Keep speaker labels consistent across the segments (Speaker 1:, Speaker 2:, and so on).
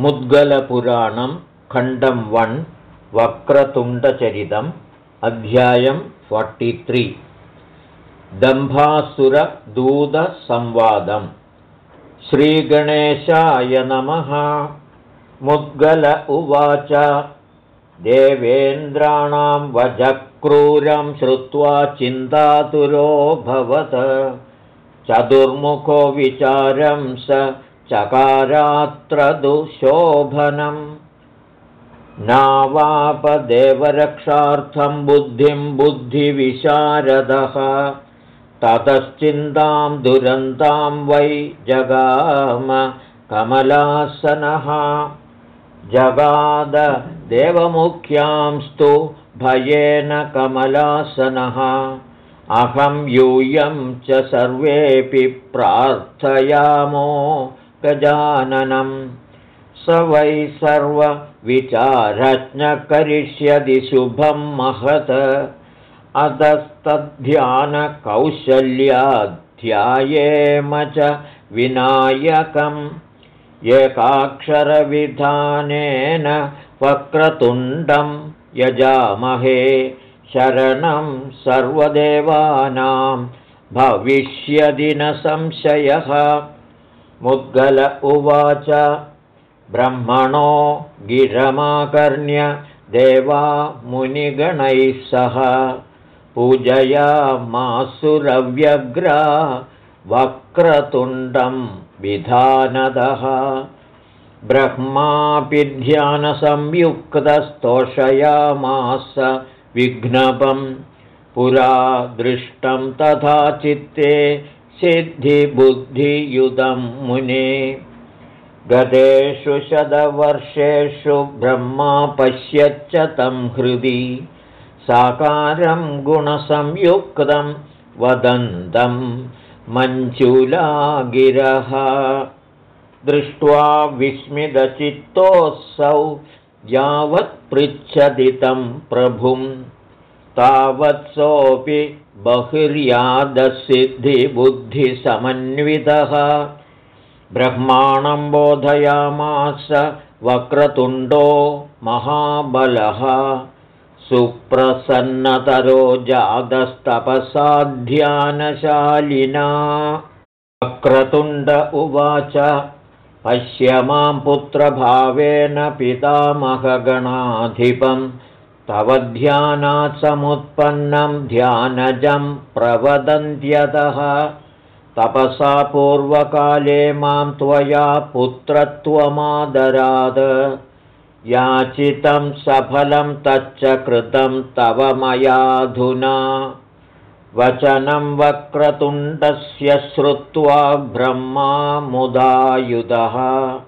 Speaker 1: मुद्गलपुराणं खण्डं वन् वक्रतुण्डचरितम् अध्यायं त्री दम्भासुरदूतसंवादम्. श्रीगणेशाय नमः। मुद्गल उवाच। देवेन्द्राणां वजक्रूरं श्रुत्वा चिन्तातुरोऽभवत् चतुर्मुखो विचारं स चकारात्र दुशोभनम् नावापदेवरक्षार्थं बुद्धिं बुद्धिविशारदः। ततश्चिन्तां दुरन्तां वै जगाम कमलासनः। जगाददेवमुख्यांस्तु भयेन कमलासनः। अहं यूयं च सर्वेऽपि प्रार्थयामो गजाननं स वै सर्वविचारज्ञकरिष्यति शुभं महत्। अधस्तद्ध्यानकौशल्याध्यायेम च विनायकम्। एकाक्षरविधानेन वक्रतुण्डं यजामहे। शरणं सर्वदेवानां भविष्यदि न संशयः मुद्गल उवाच ब्रह्मणो गिरमाकर्ण्य देवा मुनिगणैः सह। पूजयामासुरव्यग्रा वक्रतुण्डं विधानदः। ब्रह्मापि ध्यानसंयुक्तस्तोषयामास विघ्नपं। पुरा दृष्टं तथा चित्ते सिद्धिबुद्धियुतं मुने। गतेषु शतवर्षेषु ब्रह्मा पश्यच्च तं हृदि। साकारं गुणसंयुक्तं वदन्तं मञ्चुलागिरः। दृष्ट्वा विस्मितचित्तोऽसौ यावत्पृच्छति तं प्रभुं तावत्सोऽपि बहिर्यादसिद्धिबुद्धिसमन्वितः। ब्रह्माणं बोधयामास वक्रतुण्डो महाबलः। सुप्रसन्नतरो जातस्तपसाध्यानशालिना। वक्रतुण्ड उवाच पश्य मां पुत्रभावेन पितामहगणाधिपम् तव ध्यानात् समुत्पन्नं ध्यानजं प्रवदन्त्यतः। तपसा पूर्वकाले मां त्वया पुत्रत्वमादराद याचितं सफलं तच्च कृतं तव मयाधुना। वचनं वक्रतुण्डस्य श्रुत्वा ब्रह्मा मुदायुधः।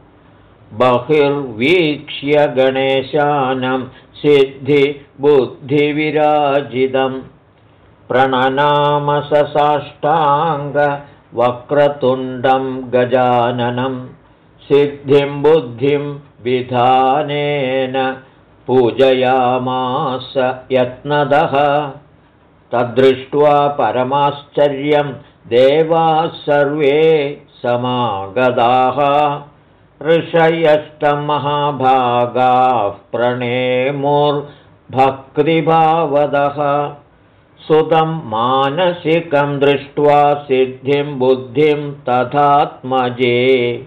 Speaker 1: बहिर्वीक्ष्य गणेशानं सिद्धिबुद्धिविराजितं प्रणनामससाष्टाङ्गवक्रतुण्डं गजाननं सिद्धिं बुद्धिं विधानेन पूजयामास यत्नदः। तद्दृष्ट्वा परमाश्चर्यं देवाः सर्वे समागताः ऋषयस्तमहाभागाः प्रणेमुर्भक्तिभावदः। सुतं मानसिकं दृष्ट्वा सिद्धिं बुद्धिं तथात्मजे।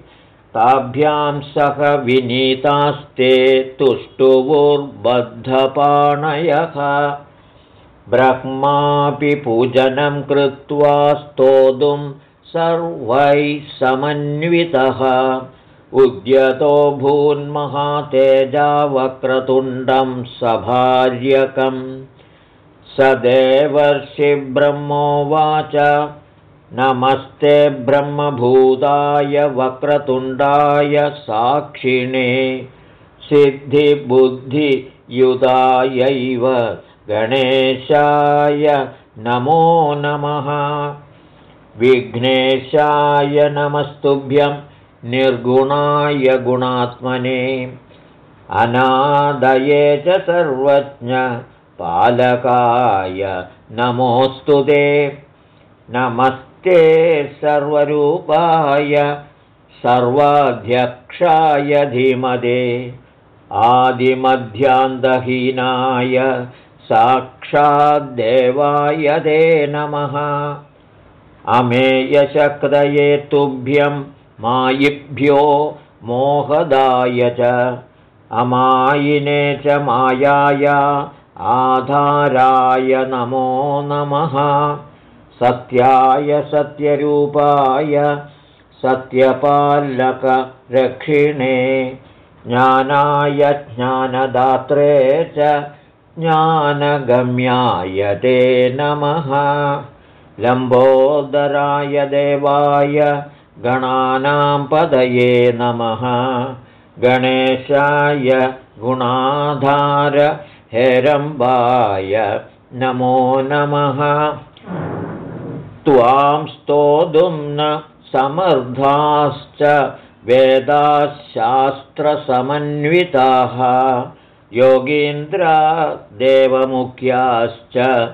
Speaker 1: ताभ्यां सह विनीतास्ते तुष्टुवुर्बद्धपाणयः। ब्रह्मापि पूजनं कृत्वा स्तोतुं सर्वैः समन्वितः उद्यतो भून्महातेजावक्रतुण्डं सभार्यकम् स देवर्षिब्रह्मोवाच नमस्ते ब्रह्मभूताय वक्रतुण्डाय साक्षिणे। सिद्धिबुद्धियुधायैव गणेशाय नमो नमः। विघ्नेशाय नमस्तुभ्यं निर्गुणाय गुणात्मने अनादये च सर्वज्ञ पालकाय नमोऽस्तु ते। नमस्ते सर्वरूपाय सर्वाध्यक्षाय धीमदे आदिमध्यान्तहीनाय साक्षाद्देवाय ते नमः। अमेयशक्तये तुभ्यं मायिभ्यो मोहदाय च अमायिने च मायाया आधाराय नमो नमः। सत्याय सत्यरूपाय सत्यपालकरक्षिणे ज्ञानाय ज्ञानदात्रे च ज्ञानगम्याय ते नमः। लम्बोदराय देवाय गणानां पदये नमः। गणेशाय गुणाधार हेरम्बाय नमो नमः। त्वां स्तोतुं न समर्थाश्च वेदाशास्त्रसमन्विताः। देवमुख्याश्च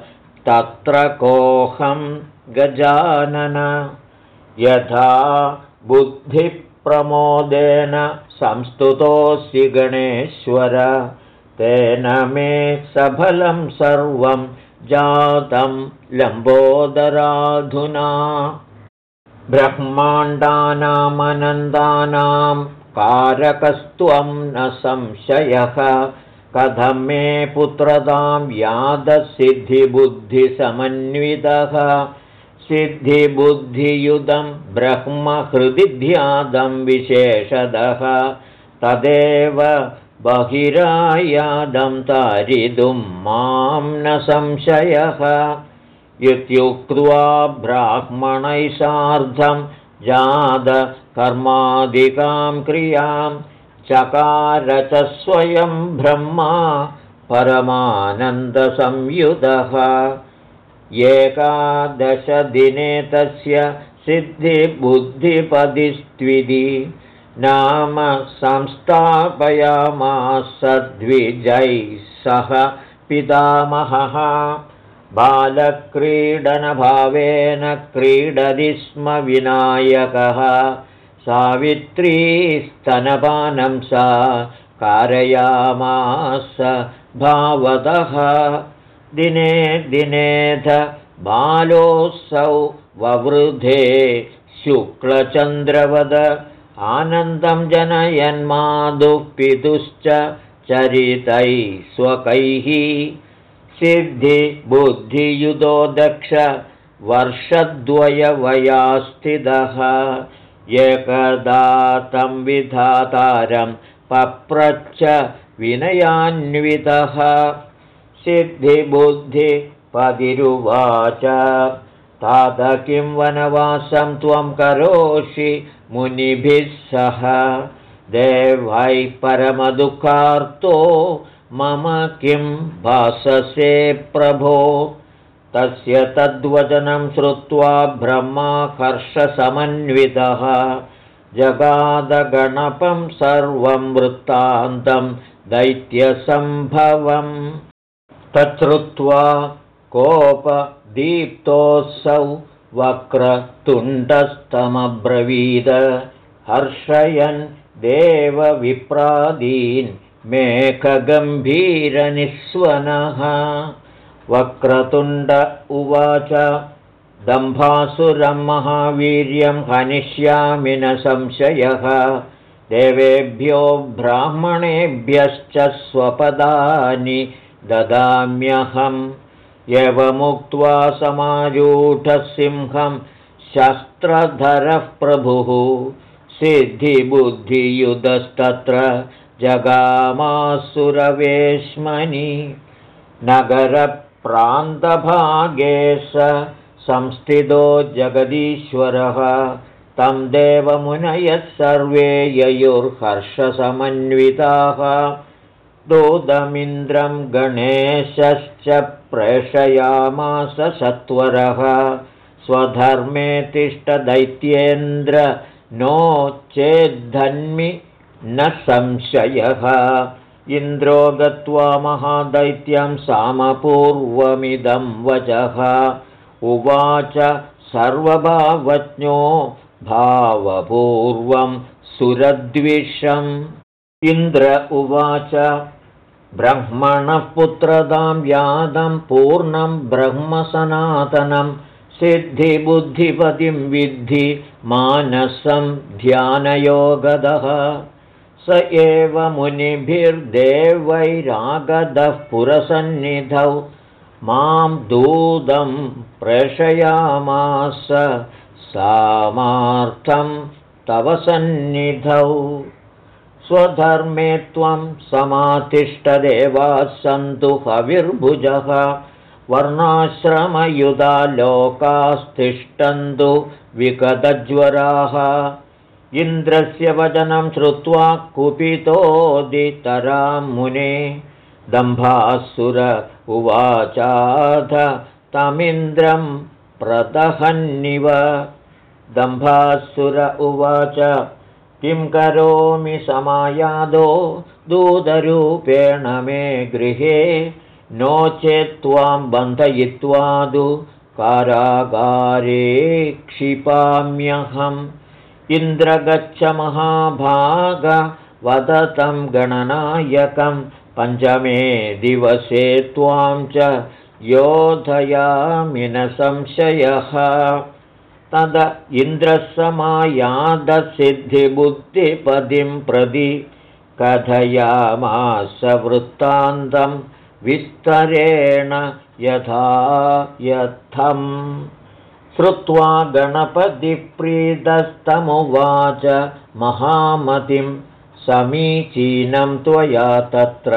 Speaker 1: तत्र कोऽहं गजानन यथा बुद्धिप्रमोदेन संस्तुतोऽसि गणेश्वर तेन मे सफलं सर्वं जातं लम्बोदराधुना। ब्रह्माण्डानामनन्दानां कारकस्त्वं न संशयः कथं मे पुत्रतां यादसिद्धिबुद्धिसमन्वितः सिद्धिबुद्धियुतं ब्रह्महृदिध्यादं विशेषदः। तदेव बहिरायादं तारितुं मां न संशयः। इत्युक्त्वा ब्राह्मणैः सार्धं जातकर्मादिकां क्रियां चकार च स्वयं ब्रह्मा परमानन्दसंयुतः एकादशदिने तस्य सिद्धिबुद्धिपदिस्त्विधि नाम संस्थापयामासद्विजैः सह पितामहः। बालक्रीडनभावेन क्रीडति स्म विनायकः। सावित्रीस्तनपानं सा कारयामास भावतः दिने दिनेथ बालोऽसौ ववृधे शुक्लचन्द्रवद। आनन्दं जनयन्मादुः पितुश्च चरितैः स्वकैः। सिद्धिबुद्धियुतो दक्ष वर्षद्वयवयास्थितः। एकदा तं विधातारं पप्रच्छ विनयान्वितः सिद्धिबुद्धिपदिरुवाच। तात किं वनवासं त्वं करोषि मुनिभिः सह। देवैः परमदुःखार्तो मम किं भाससे प्रभो। तस्य तद्वचनं श्रुत्वा ब्रह्माकर्षसमन्वितः जगादगणपं सर्वं वृत्तान्तं दैत्यसम्भवम् तच्छ्रुत्वा कोपदीप्तोऽसौ वक्रतुण्डस्तमब्रवीद। हर्षयन् देवविप्रादीन् मेघगम्भीरनिःस्वनः। वक्रतुण्ड उवाच दम्भासुरं महावीर्यं हनिष्यामि न संशयः। देवेभ्यो ब्राह्मणेभ्यश्च स्वपदानि ददाम्यहम् एवमुक्त्वा समारूढसिंहं शस्त्रधरः प्रभुः सिद्धिबुद्धियुधस्तत्र जगामासुरवेश्मनि नगरप्रान्तभागे स संस्थितो जगदीश्वरः तं देवमुनयः सर्वे ययुर्हर्षसमन्विताः दोदमिन्द्रं गणेशश्च प्रेषयामास सत्वरः। स्वधर्मे तिष्ठदैत्येन्द्र नो चेद्धन्मि न संशयः। इन्द्रो गत्वा महादैत्यं सामपूर्वमिदं वचः। उवाच सर्वभावज्ञो भावपूर्वं सुरद्विषम् इन्द्र उवाच ब्रह्मणः पुत्रदां यादं पूर्णं ब्रह्मसनातनं सिद्धिबुद्धिपतिं विद्धि मानसं ध्यानयोगदः। स एव मुनिभिर्देवैरागदः पुरसन्निधौ मां दूतं प्रेषयामास सामार्थं तव सन्निधौ स्वधर्मे त्वं समातिष्ठदेवाः सन्तु हविर्भुजः। वर्णाश्रमयुधा लोकास्तिष्ठन्तु विगतज्वराः। इन्द्रस्य वचनं श्रुत्वा कुपितोदितरां मुने। दम्भासुर उवाचाध तमिन्द्रं प्रदहन्निव। दम्भासुर उवाच किं करोमि समायादो दूतरूपेण मे गृहे? नो चेत् त्वां बन्धयित्वादु कारागारे क्षिपाम्यहम्। इन्द्रगच्छ महाभाग वदतं गणनायकं। पञ्चमे दिवसे त्वां च योधयामि न संशयः तद इन्द्रसमायादसिद्धिबुद्धिपदिं प्रति कथयामास वृत्तान्तं विस्तरेण यथा यथम्। श्रुत्वा गणपतिप्रीतस्तमुवाच महामतिं समीचीनं त्वया तत्र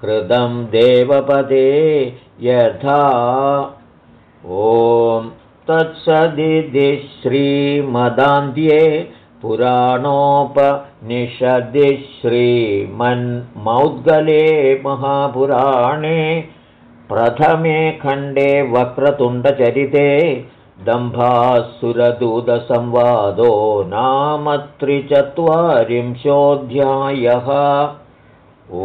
Speaker 1: कृतं देवपदे यथा। ॐ तत्सदिति श्रीमदान्ध्ये पुराणोपनिषदि श्रीमन्मौद्गले महापुराणे प्रथमे खण्डे वक्रतुण्डचरिते दम्भासुरदूतसंवादो नाम त्रिचत्वारिंशोऽध्यायः। ओ